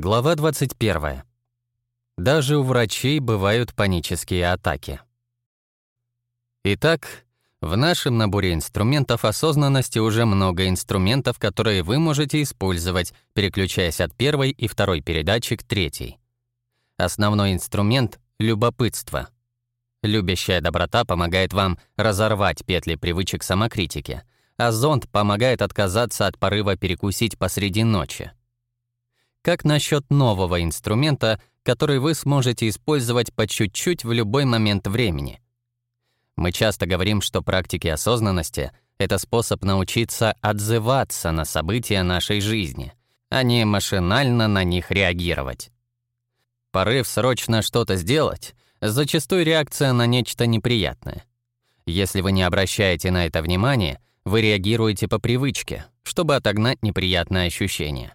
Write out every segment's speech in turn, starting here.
Глава 21. Даже у врачей бывают панические атаки. Итак, в нашем наборе инструментов осознанности уже много инструментов, которые вы можете использовать, переключаясь от первой и второй передачи к третьей. Основной инструмент — любопытство. Любящая доброта помогает вам разорвать петли привычек самокритики, а зонд помогает отказаться от порыва перекусить посреди ночи. Как насчет нового инструмента, который вы сможете использовать по чуть-чуть в любой момент времени? Мы часто говорим, что практики осознанности — это способ научиться отзываться на события нашей жизни, а не машинально на них реагировать. Порыв срочно что-то сделать — зачастую реакция на нечто неприятное. Если вы не обращаете на это внимания, вы реагируете по привычке, чтобы отогнать неприятное ощущение.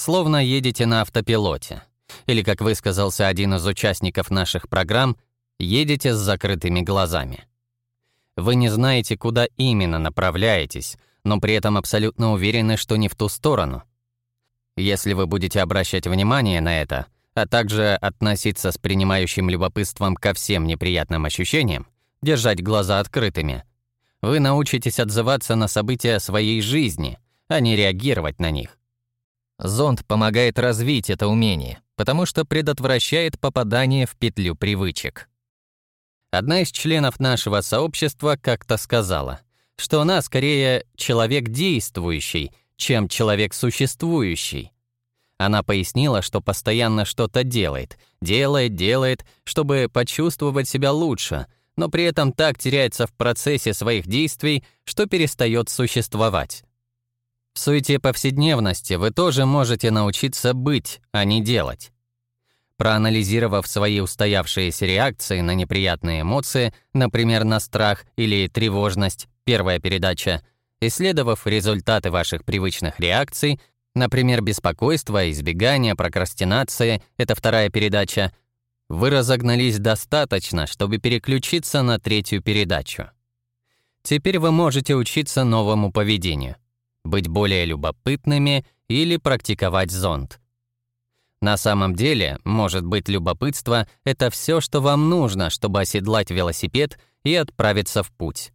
Словно едете на автопилоте. Или, как высказался один из участников наших программ, едете с закрытыми глазами. Вы не знаете, куда именно направляетесь, но при этом абсолютно уверены, что не в ту сторону. Если вы будете обращать внимание на это, а также относиться с принимающим любопытством ко всем неприятным ощущениям, держать глаза открытыми, вы научитесь отзываться на события своей жизни, а не реагировать на них. Зонд помогает развить это умение, потому что предотвращает попадание в петлю привычек. Одна из членов нашего сообщества как-то сказала, что она скорее человек действующий, чем человек существующий. Она пояснила, что постоянно что-то делает, делает, делает, чтобы почувствовать себя лучше, но при этом так теряется в процессе своих действий, что перестает существовать. В суете повседневности вы тоже можете научиться быть, а не делать. Проанализировав свои устоявшиеся реакции на неприятные эмоции, например, на страх или тревожность, первая передача, исследовав результаты ваших привычных реакций, например, беспокойство, избегание, прокрастинация, это вторая передача, вы разогнались достаточно, чтобы переключиться на третью передачу. Теперь вы можете учиться новому поведению быть более любопытными или практиковать зонд. На самом деле, может быть, любопытство — это все, что вам нужно, чтобы оседлать велосипед и отправиться в путь.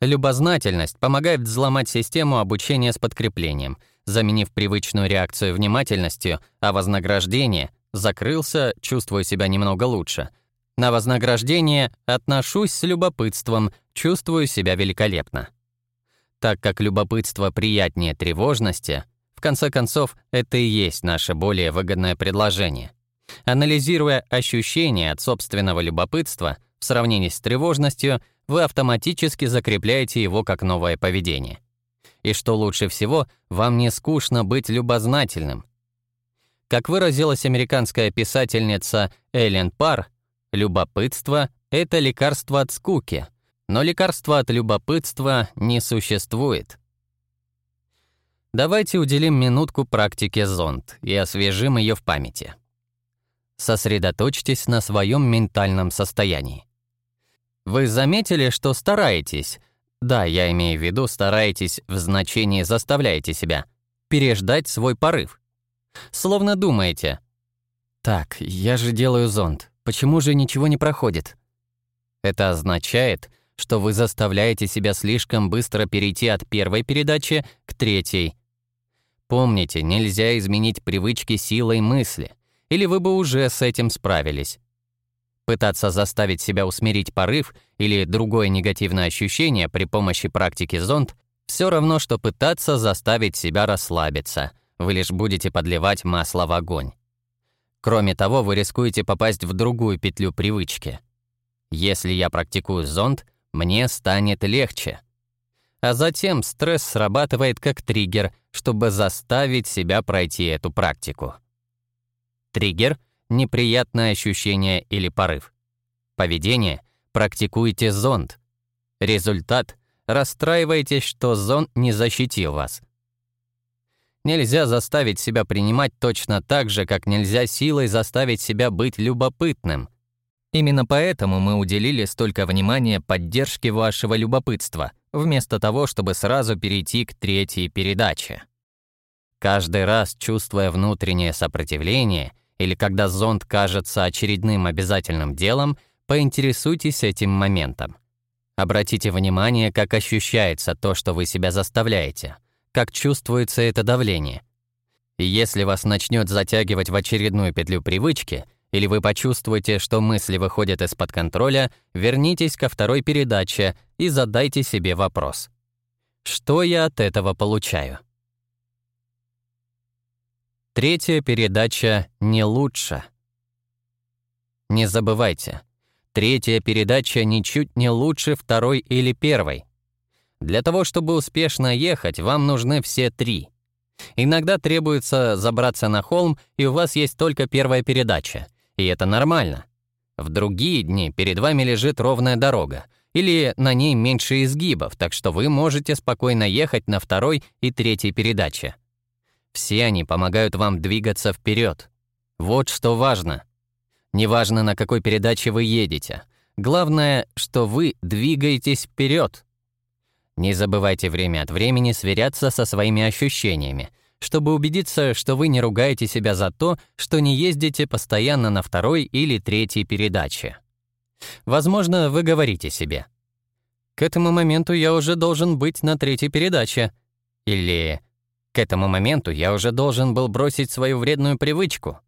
Любознательность помогает взломать систему обучения с подкреплением, заменив привычную реакцию внимательностью, а вознаграждение — закрылся, чувствую себя немного лучше. На вознаграждение отношусь с любопытством, чувствую себя великолепно. Так как любопытство приятнее тревожности, в конце концов, это и есть наше более выгодное предложение. Анализируя ощущения от собственного любопытства в сравнении с тревожностью, вы автоматически закрепляете его как новое поведение. И что лучше всего, вам не скучно быть любознательным. Как выразилась американская писательница Эллен Пар, любопытство — это лекарство от скуки — но лекарства от любопытства не существует. Давайте уделим минутку практике зонд и освежим ее в памяти. Сосредоточьтесь на своем ментальном состоянии. Вы заметили, что стараетесь, да, я имею в виду стараетесь в значении заставляете себя, переждать свой порыв. Словно думаете, «Так, я же делаю зонд, почему же ничего не проходит?» Это означает, что вы заставляете себя слишком быстро перейти от первой передачи к третьей. Помните, нельзя изменить привычки силой мысли, или вы бы уже с этим справились. Пытаться заставить себя усмирить порыв или другое негативное ощущение при помощи практики зонд все равно, что пытаться заставить себя расслабиться. Вы лишь будете подливать масло в огонь. Кроме того, вы рискуете попасть в другую петлю привычки. Если я практикую зонд, мне станет легче. А затем стресс срабатывает как триггер, чтобы заставить себя пройти эту практику. Триггер — неприятное ощущение или порыв. Поведение — практикуйте зонд. Результат — расстраиваетесь, что зонд не защитил вас. Нельзя заставить себя принимать точно так же, как нельзя силой заставить себя быть любопытным. Именно поэтому мы уделили столько внимания поддержке вашего любопытства, вместо того, чтобы сразу перейти к третьей передаче. Каждый раз, чувствуя внутреннее сопротивление или когда зонд кажется очередным обязательным делом, поинтересуйтесь этим моментом. Обратите внимание, как ощущается то, что вы себя заставляете, как чувствуется это давление. И если вас начнет затягивать в очередную петлю привычки, или вы почувствуете, что мысли выходят из-под контроля, вернитесь ко второй передаче и задайте себе вопрос. Что я от этого получаю? Третья передача не лучше. Не забывайте, третья передача ничуть не лучше второй или первой. Для того, чтобы успешно ехать, вам нужны все три. Иногда требуется забраться на холм, и у вас есть только первая передача, и это нормально. В другие дни перед вами лежит ровная дорога, или на ней меньше изгибов, так что вы можете спокойно ехать на второй и третьей передаче. Все они помогают вам двигаться вперед. Вот что важно. Неважно, на какой передаче вы едете. Главное, что вы двигаетесь вперед. Не забывайте время от времени сверяться со своими ощущениями, чтобы убедиться, что вы не ругаете себя за то, что не ездите постоянно на второй или третьей передаче. Возможно, вы говорите себе: "К этому моменту я уже должен быть на третьей передаче" или к этому моменту я уже должен был бросить свою вредную привычку.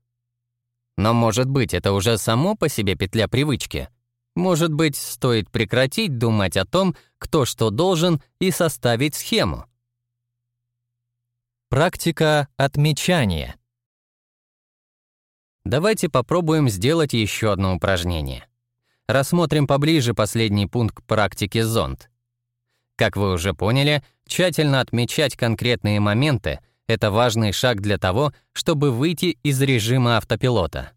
Но, может быть, это уже само по себе петля привычки. Может быть, стоит прекратить думать о том, кто что должен, и составить схему. Практика отмечания. Давайте попробуем сделать еще одно упражнение. Рассмотрим поближе последний пункт практики зонд. Как вы уже поняли, Тщательно отмечать конкретные моменты — это важный шаг для того, чтобы выйти из режима автопилота.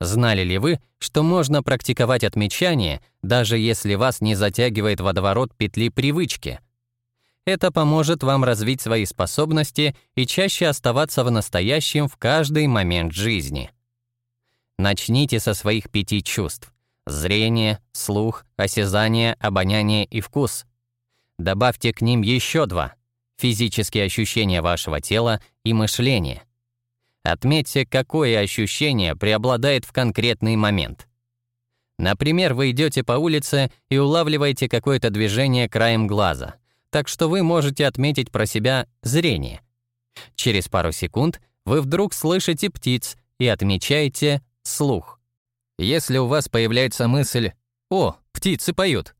Знали ли вы, что можно практиковать отмечание, даже если вас не затягивает водоворот петли привычки? Это поможет вам развить свои способности и чаще оставаться в настоящем в каждый момент жизни. Начните со своих пяти чувств — зрение, слух, осязание, обоняние и вкус — Добавьте к ним еще два — физические ощущения вашего тела и мышление. Отметьте, какое ощущение преобладает в конкретный момент. Например, вы идете по улице и улавливаете какое-то движение краем глаза, так что вы можете отметить про себя зрение. Через пару секунд вы вдруг слышите птиц и отмечаете слух. Если у вас появляется мысль «О, птицы поют»,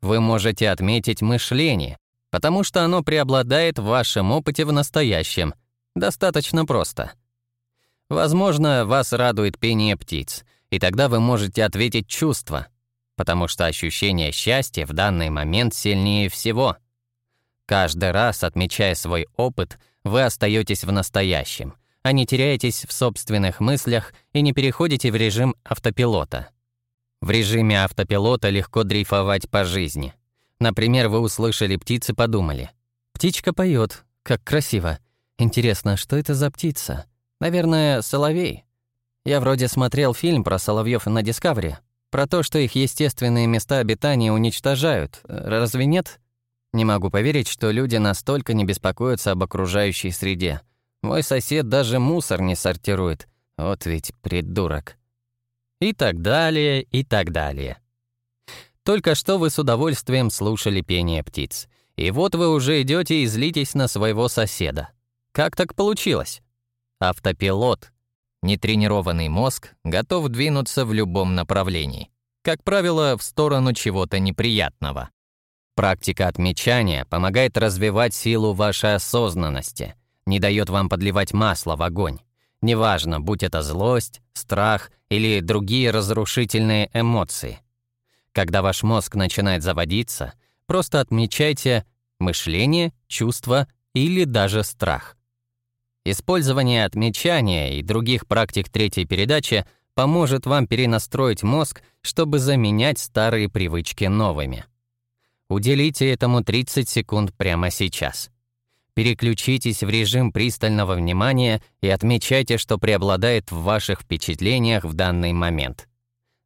вы можете отметить мышление, потому что оно преобладает в вашем опыте в настоящем. Достаточно просто. Возможно, вас радует пение птиц, и тогда вы можете ответить чувство, потому что ощущение счастья в данный момент сильнее всего. Каждый раз, отмечая свой опыт, вы остаетесь в настоящем, а не теряетесь в собственных мыслях и не переходите в режим автопилота. В режиме автопилота легко дрейфовать по жизни. Например, вы услышали птицы, подумали. «Птичка поет, как красиво. Интересно, что это за птица? Наверное, соловей». Я вроде смотрел фильм про соловьев на Discovery, про то, что их естественные места обитания уничтожают. Разве нет? Не могу поверить, что люди настолько не беспокоятся об окружающей среде. Мой сосед даже мусор не сортирует. Вот ведь придурок. И так далее, и так далее. Только что вы с удовольствием слушали пение птиц. И вот вы уже идете и злитесь на своего соседа. Как так получилось? Автопилот. Нетренированный мозг готов двинуться в любом направлении. Как правило, в сторону чего-то неприятного. Практика отмечания помогает развивать силу вашей осознанности, не дает вам подливать масло в огонь. Неважно, будь это злость, страх или другие разрушительные эмоции. Когда ваш мозг начинает заводиться, просто отмечайте мышление, чувство или даже страх. Использование отмечания и других практик третьей передачи поможет вам перенастроить мозг, чтобы заменять старые привычки новыми. Уделите этому 30 секунд прямо сейчас. Переключитесь в режим пристального внимания и отмечайте, что преобладает в ваших впечатлениях в данный момент.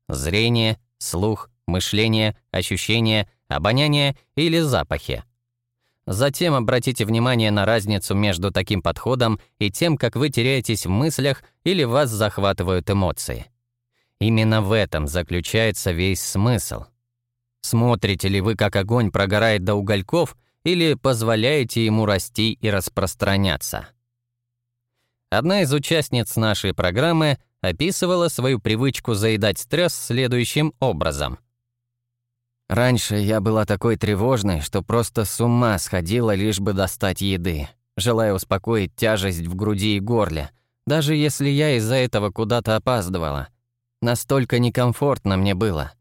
Зрение, слух, мышление, ощущение, обоняние или запахи. Затем обратите внимание на разницу между таким подходом и тем, как вы теряетесь в мыслях или вас захватывают эмоции. Именно в этом заключается весь смысл. Смотрите ли вы, как огонь прогорает до угольков, или позволяете ему расти и распространяться? Одна из участниц нашей программы описывала свою привычку заедать стресс следующим образом. «Раньше я была такой тревожной, что просто с ума сходила, лишь бы достать еды, желая успокоить тяжесть в груди и горле, даже если я из-за этого куда-то опаздывала. Настолько некомфортно мне было.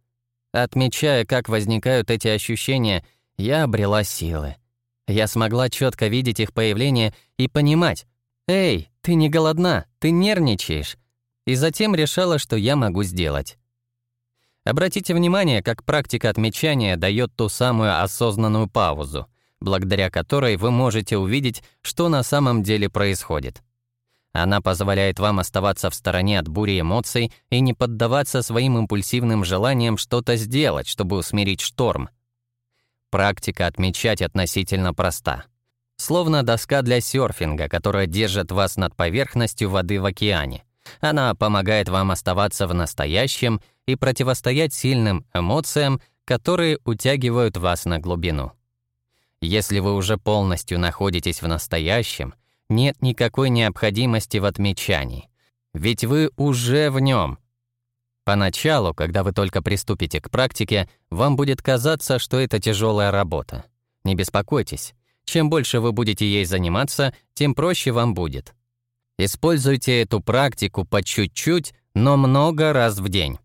Отмечая, как возникают эти ощущения, я обрела силы. Я смогла четко видеть их появление и понимать, «Эй, ты не голодна, ты нервничаешь», и затем решала, что я могу сделать. Обратите внимание, как практика отмечания дает ту самую осознанную паузу, благодаря которой вы можете увидеть, что на самом деле происходит. Она позволяет вам оставаться в стороне от бури эмоций и не поддаваться своим импульсивным желаниям что-то сделать, чтобы усмирить шторм. Практика отмечать относительно проста. Словно доска для серфинга, которая держит вас над поверхностью воды в океане. Она помогает вам оставаться в настоящем и противостоять сильным эмоциям, которые утягивают вас на глубину. Если вы уже полностью находитесь в настоящем, нет никакой необходимости в отмечании, ведь вы уже в нем. Поначалу, когда вы только приступите к практике, вам будет казаться, что это тяжелая работа. Не беспокойтесь. Чем больше вы будете ей заниматься, тем проще вам будет. Используйте эту практику по чуть-чуть, но много раз в день.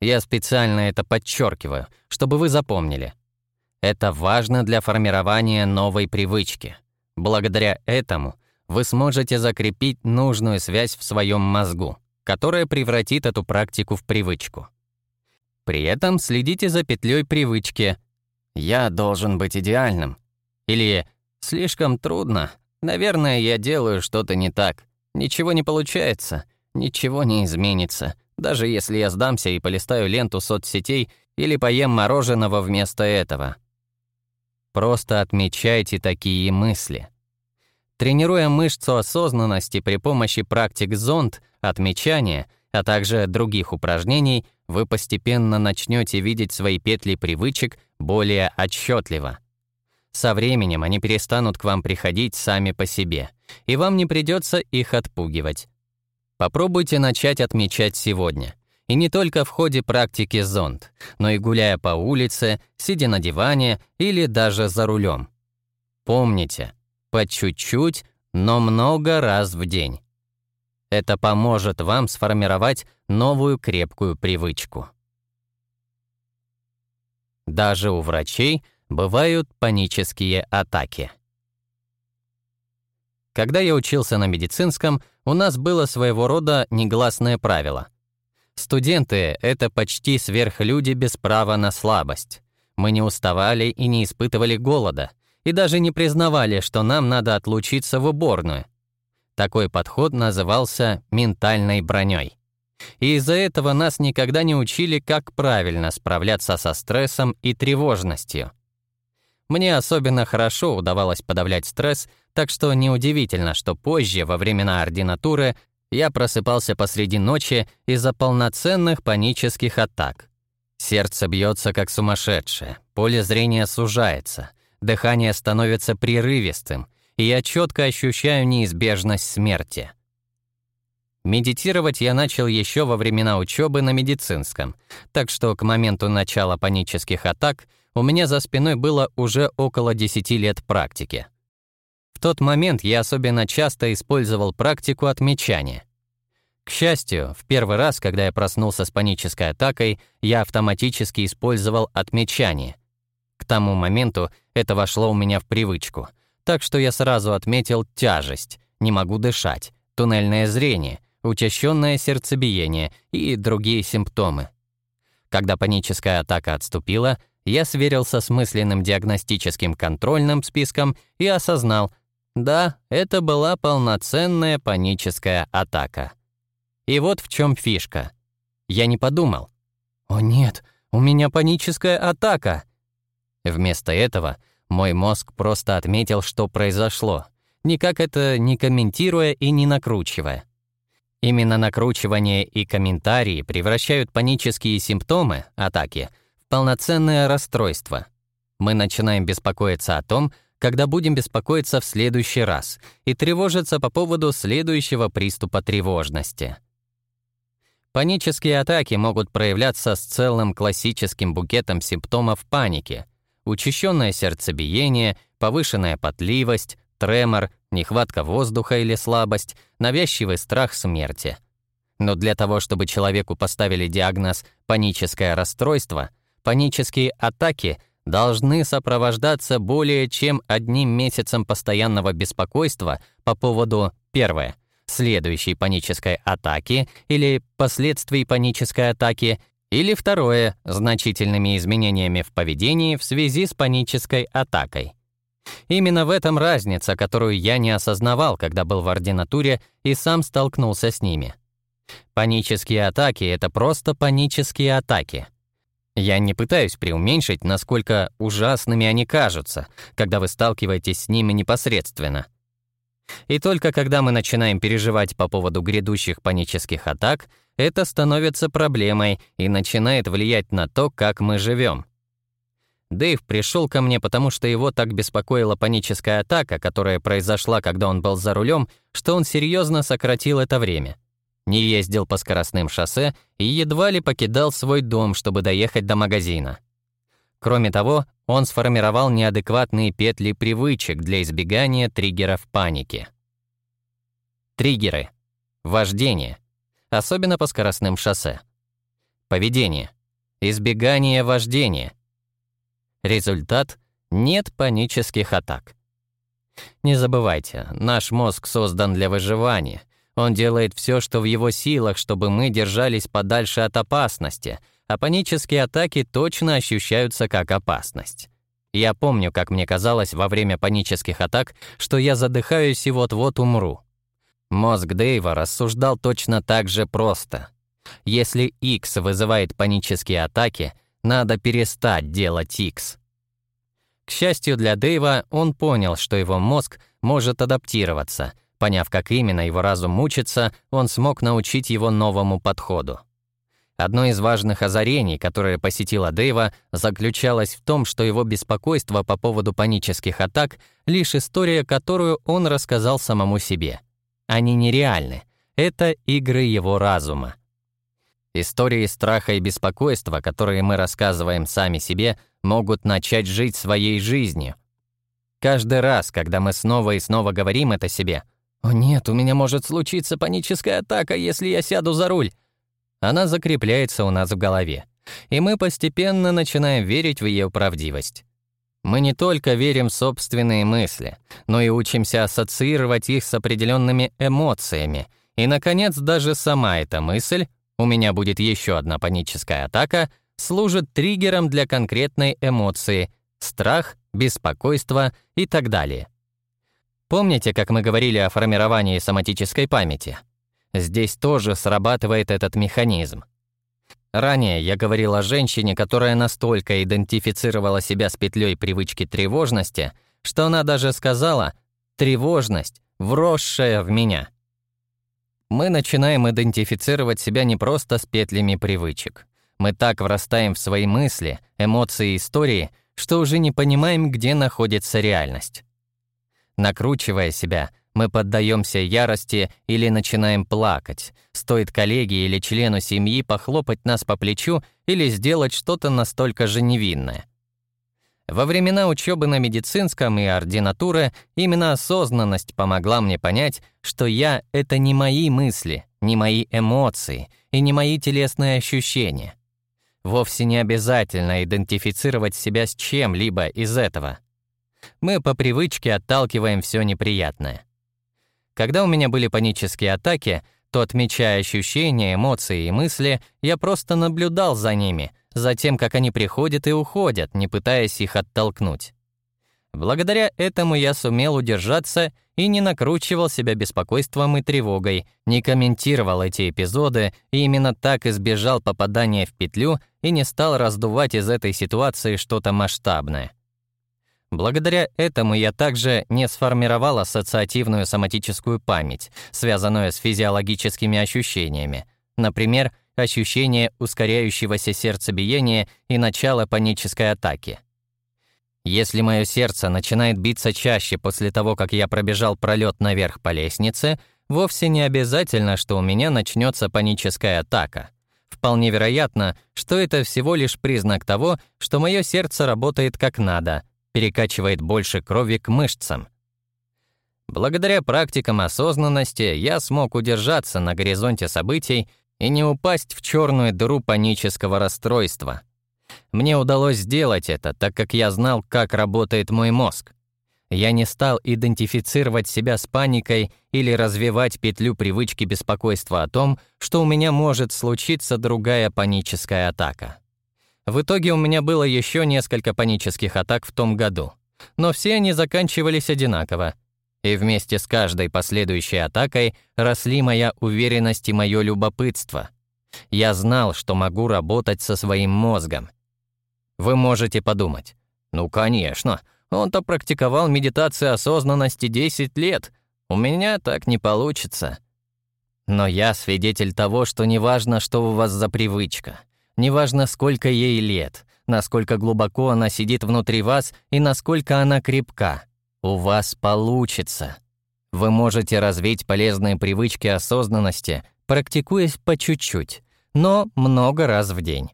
Я специально это подчеркиваю, чтобы вы запомнили. Это важно для формирования новой привычки. Благодаря этому вы сможете закрепить нужную связь в своем мозгу, которая превратит эту практику в привычку. При этом следите за петлей привычки «я должен быть идеальным» или «слишком трудно, наверное, я делаю что-то не так». Ничего не получается, ничего не изменится, даже если я сдамся и полистаю ленту соцсетей или поем мороженого вместо этого. Просто отмечайте такие мысли. Тренируя мышцу осознанности при помощи практик зонд, отмечания, а также других упражнений, вы постепенно начнете видеть свои петли привычек более отчетливо. Со временем они перестанут к вам приходить сами по себе, и вам не придется их отпугивать. Попробуйте начать отмечать сегодня. И не только в ходе практики зонд, но и гуляя по улице, сидя на диване или даже за рулем. Помните, по чуть-чуть, но много раз в день. Это поможет вам сформировать новую крепкую привычку. Даже у врачей бывают панические атаки. Когда я учился на медицинском, у нас было своего рода негласное правило. Студенты — это почти сверхлюди без права на слабость. Мы не уставали и не испытывали голода, и даже не признавали, что нам надо отлучиться в уборную. Такой подход назывался ментальной броней. И из-за этого нас никогда не учили, как правильно справляться со стрессом и тревожностью. Мне особенно хорошо удавалось подавлять стресс, так что неудивительно, что позже, во времена ординатуры, я просыпался посреди ночи из-за полноценных панических атак. Сердце бьется как сумасшедшее, поле зрения сужается, дыхание становится прерывистым, и я четко ощущаю неизбежность смерти. Медитировать я начал еще во времена учебы на медицинском, так что к моменту начала панических атак у меня за спиной было уже около 10 лет практики. В тот момент я особенно часто использовал практику отмечания. К счастью, в первый раз, когда я проснулся с панической атакой, я автоматически использовал отмечание. К тому моменту это вошло у меня в привычку, так что я сразу отметил тяжесть, не могу дышать, туннельное зрение, учащенное сердцебиение и другие симптомы. Когда паническая атака отступила, я сверился с мысленным диагностическим контрольным списком и осознал, да, это была полноценная паническая атака. И вот в чем фишка. Я не подумал. «О нет, у меня паническая атака!» Вместо этого Мой мозг просто отметил, что произошло, никак это не комментируя и не накручивая. Именно накручивание и комментарии превращают панические симптомы, атаки, в полноценное расстройство. Мы начинаем беспокоиться о том, когда будем беспокоиться в следующий раз и тревожиться по поводу следующего приступа тревожности. Панические атаки могут проявляться с целым классическим букетом симптомов паники. Учащенное сердцебиение, повышенная потливость, тремор, нехватка воздуха или слабость, навязчивый страх смерти. Но для того, чтобы человеку поставили диагноз «паническое расстройство», панические атаки должны сопровождаться более чем одним месяцем постоянного беспокойства по поводу, первое, следующей панической атаки или последствий панической атаки, или второе, значительными изменениями в поведении в связи с панической атакой. Именно в этом разница, которую я не осознавал, когда был в ординатуре и сам столкнулся с ними. Панические атаки — это просто панические атаки. Я не пытаюсь преуменьшить, насколько ужасными они кажутся, когда вы сталкиваетесь с ними непосредственно. И только когда мы начинаем переживать по поводу грядущих панических атак, это становится проблемой и начинает влиять на то, как мы живем. Дэйв пришел ко мне, потому что его так беспокоила паническая атака, которая произошла, когда он был за рулем, что он серьезно сократил это время. Не ездил по скоростным шоссе и едва ли покидал свой дом, чтобы доехать до магазина. Кроме того, он сформировал неадекватные петли привычек для избегания триггеров паники. Триггеры. Вождение. Особенно по скоростным шоссе. Поведение. Избегание вождения. Результат — нет панических атак. Не забывайте, наш мозг создан для выживания. Он делает все, что в его силах, чтобы мы держались подальше от опасности — а панические атаки точно ощущаются как опасность. Я помню, как мне казалось во время панических атак, что я задыхаюсь и вот-вот умру. Мозг Дэйва рассуждал точно так же просто. Если X вызывает панические атаки, надо перестать делать X. К счастью для Дэйва, он понял, что его мозг может адаптироваться. Поняв, как именно его разум мучится, он смог научить его новому подходу. Одно из важных озарений, которое посетило Дэйва, заключалось в том, что его беспокойство по поводу панических атак — лишь история, которую он рассказал самому себе. Они нереальны. Это игры его разума. Истории страха и беспокойства, которые мы рассказываем сами себе, могут начать жить своей жизнью. Каждый раз, когда мы снова и снова говорим это себе, «О нет, у меня может случиться паническая атака, если я сяду за руль», она закрепляется у нас в голове, и мы постепенно начинаем верить в ее правдивость. Мы не только верим в собственные мысли, но и учимся ассоциировать их с определенными эмоциями. И, наконец, даже сама эта мысль «у меня будет еще одна паническая атака» служит триггером для конкретной эмоции — страх, беспокойство и так далее. Помните, как мы говорили о формировании соматической памяти? Здесь тоже срабатывает этот механизм. Ранее я говорил о женщине, которая настолько идентифицировала себя с петлей привычки тревожности, что она даже сказала «тревожность, вросшая в меня». Мы начинаем идентифицировать себя не просто с петлями привычек. Мы так врастаем в свои мысли, эмоции и истории, что уже не понимаем, где находится реальность. Накручивая себя — мы поддаемся ярости или начинаем плакать. Стоит коллеге или члену семьи похлопать нас по плечу или сделать что-то настолько же невинное. Во времена учебы на медицинском и ординатуры именно осознанность помогла мне понять, что я — это не мои мысли, не мои эмоции и не мои телесные ощущения. Вовсе не обязательно идентифицировать себя с чем-либо из этого. Мы по привычке отталкиваем все неприятное. Когда у меня были панические атаки, то, отмечая ощущения, эмоции и мысли, я просто наблюдал за ними, за тем, как они приходят и уходят, не пытаясь их оттолкнуть. Благодаря этому я сумел удержаться и не накручивал себя беспокойством и тревогой, не комментировал эти эпизоды и именно так избежал попадания в петлю и не стал раздувать из этой ситуации что-то масштабное. Благодаря этому я также не сформировал ассоциативную соматическую память, связанную с физиологическими ощущениями. Например, ощущение ускоряющегося сердцебиения и начала панической атаки. Если мое сердце начинает биться чаще после того, как я пробежал пролет наверх по лестнице, вовсе не обязательно, что у меня начнется паническая атака. Вполне вероятно, что это всего лишь признак того, что мое сердце работает как надо, перекачивает больше крови к мышцам. Благодаря практикам осознанности я смог удержаться на горизонте событий и не упасть в черную дыру панического расстройства. Мне удалось сделать это, так как я знал, как работает мой мозг. Я не стал идентифицировать себя с паникой или развивать петлю привычки беспокойства о том, что у меня может случиться другая паническая атака. В итоге у меня было еще несколько панических атак в том году, но все они заканчивались одинаково. И вместе с каждой последующей атакой росли моя уверенность и мое любопытство. Я знал, что могу работать со своим мозгом. Вы можете подумать, ну, конечно, он-то практиковал медитацию осознанности 10 лет. У меня так не получится. Но я свидетель того, что неважно, что у вас за привычка, неважно, сколько ей лет, насколько глубоко она сидит внутри вас и насколько она крепка, у вас получится. Вы можете развить полезные привычки осознанности, практикуясь по чуть-чуть, но много раз в день.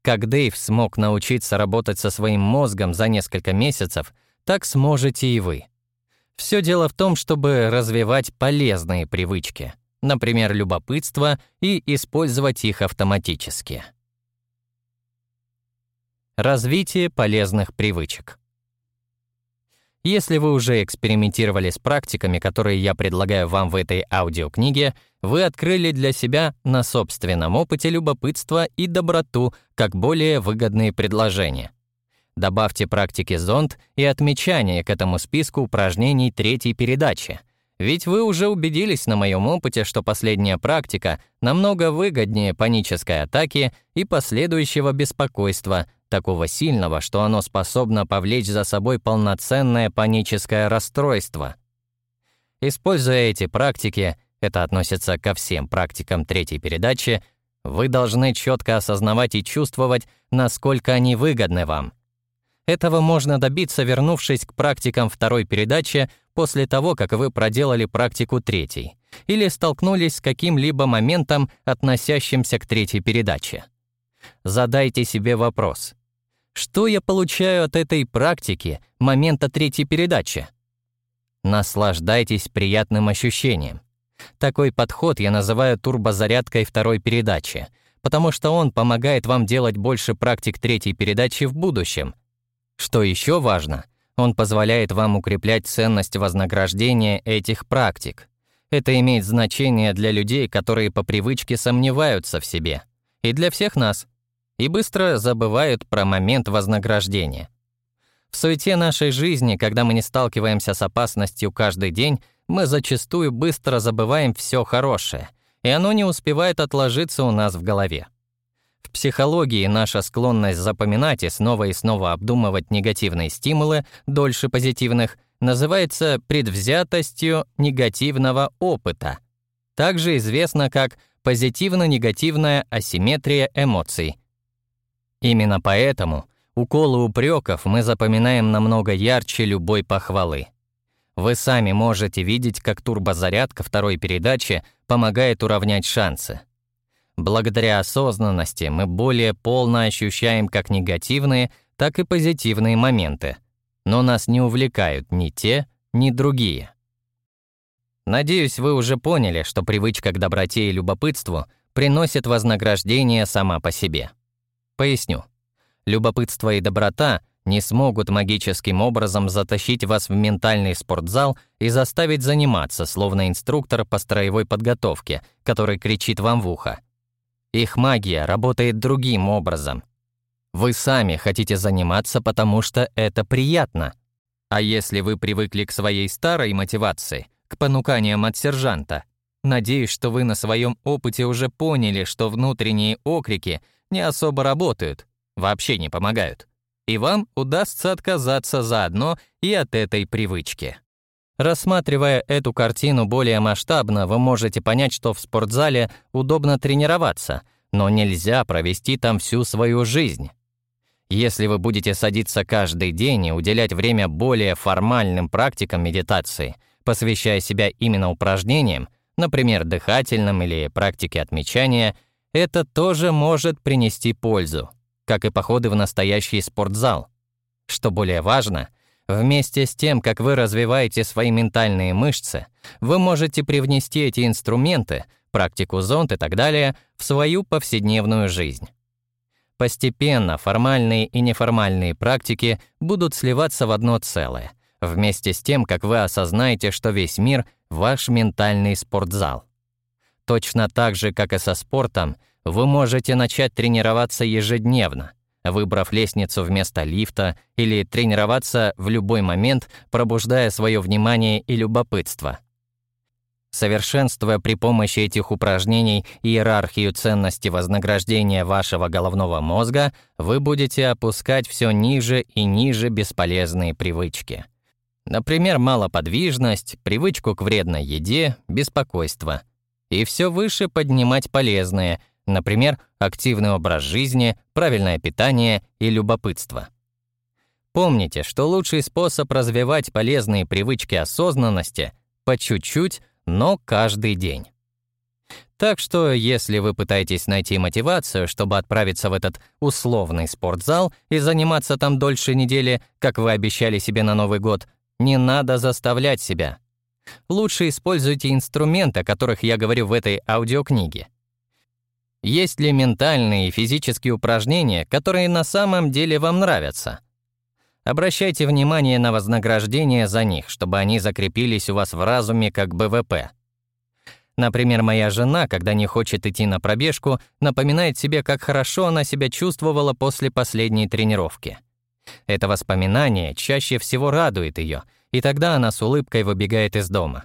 Как Дэйв смог научиться работать со своим мозгом за несколько месяцев, так сможете и вы. Все дело в том, чтобы развивать полезные привычки, например, любопытство, и использовать их автоматически. Развитие полезных привычек. Если вы уже экспериментировали с практиками, которые я предлагаю вам в этой аудиокниге, вы открыли для себя на собственном опыте любопытство и доброту как более выгодные предложения. Добавьте практики зонд и отмечания к этому списку упражнений третьей передачи. Ведь вы уже убедились на моем опыте, что последняя практика намного выгоднее панической атаки и последующего беспокойства, такого сильного, что оно способно повлечь за собой полноценное паническое расстройство. Используя эти практики, это относится ко всем практикам третьей передачи, вы должны четко осознавать и чувствовать, насколько они выгодны вам. Этого можно добиться, вернувшись к практикам второй передачи после того, как вы проделали практику третьей или столкнулись с каким-либо моментом, относящимся к третьей передаче. Задайте себе вопрос. Что я получаю от этой практики момента третьей передачи? Наслаждайтесь приятным ощущением. Такой подход я называю турбозарядкой второй передачи, потому что он помогает вам делать больше практик третьей передачи в будущем. Что еще важно, он позволяет вам укреплять ценность вознаграждения этих практик. Это имеет значение для людей, которые по привычке сомневаются в себе. И для всех нас, и быстро забывают про момент вознаграждения. В суете нашей жизни, когда мы не сталкиваемся с опасностью каждый день, мы зачастую быстро забываем все хорошее, и оно не успевает отложиться у нас в голове. В психологии наша склонность запоминать и снова и снова обдумывать негативные стимулы дольше позитивных называется предвзятостью негативного опыта. Также известно как позитивно-негативная асимметрия эмоций, Именно поэтому уколы упреков мы запоминаем намного ярче любой похвалы. Вы сами можете видеть, как турбозарядка второй передачи помогает уравнять шансы. Благодаря осознанности мы более полно ощущаем как негативные, так и позитивные моменты, но нас не увлекают ни те, ни другие. Надеюсь, вы уже поняли, что привычка к доброте и любопытству приносит вознаграждение сама по себе. Поясню. Любопытство и доброта не смогут магическим образом затащить вас в ментальный спортзал и заставить заниматься, словно инструктор по строевой подготовке, который кричит вам в ухо. Их магия работает другим образом. Вы сами хотите заниматься, потому что это приятно. А если вы привыкли к своей старой мотивации, к понуканиям от сержанта, надеюсь, что вы на своем опыте уже поняли, что внутренние окрики не особо работают, вообще не помогают. и вам удастся отказаться заодно и от этой привычки. Рассматривая эту картину более масштабно, вы можете понять, что в спортзале удобно тренироваться, но нельзя провести там всю свою жизнь. Если вы будете садиться каждый день и уделять время более формальным практикам медитации, посвящая себя именно упражнениям, например, дыхательным или практике отмечания, это тоже может принести пользу, как и походы в настоящий спортзал. Что более важно, вместе с тем, как вы развиваете свои ментальные мышцы, вы можете привнести эти инструменты, практику зонд и так далее, в свою повседневную жизнь. Постепенно формальные и неформальные практики будут сливаться в одно целое, вместе с тем, как вы осознаете, что весь мир — ваш ментальный спортзал. Точно так же, как и со спортом, вы можете начать тренироваться ежедневно, выбрав лестницу вместо лифта или тренироваться в любой момент, пробуждая свое внимание и любопытство. Совершенствуя при помощи этих упражнений иерархию ценности вознаграждения вашего головного мозга, вы будете опускать все ниже и ниже бесполезные привычки. Например, малоподвижность, привычку к вредной еде, беспокойство. И все выше поднимать полезные, например, активный образ жизни, правильное питание и любопытство. Помните, что лучший способ развивать полезные привычки осознанности — по чуть-чуть, но каждый день. Так что, если вы пытаетесь найти мотивацию, чтобы отправиться в этот условный спортзал и заниматься там дольше недели, как вы обещали себе на Новый год, не надо заставлять себя. Лучше используйте инструменты, о которых я говорю в этой аудиокниге. Есть ли ментальные и физические упражнения, которые на самом деле вам нравятся? Обращайте внимание на вознаграждение за них, чтобы они закрепились у вас в разуме как БВП. Например, моя жена, когда не хочет идти на пробежку, напоминает себе, как хорошо она себя чувствовала после последней тренировки. Это воспоминание чаще всего радует ее, и тогда она с улыбкой выбегает из дома.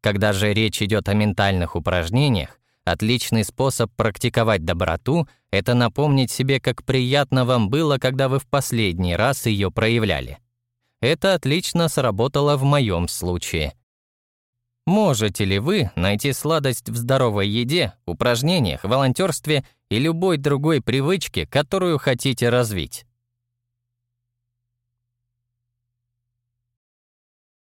Когда же речь идет о ментальных упражнениях, отличный способ практиковать доброту — это напомнить себе, как приятно вам было, когда вы в последний раз ее проявляли. Это отлично сработало в моем случае. Можете ли вы найти сладость в здоровой еде, упражнениях, волонтерстве и любой другой привычке, которую хотите развить?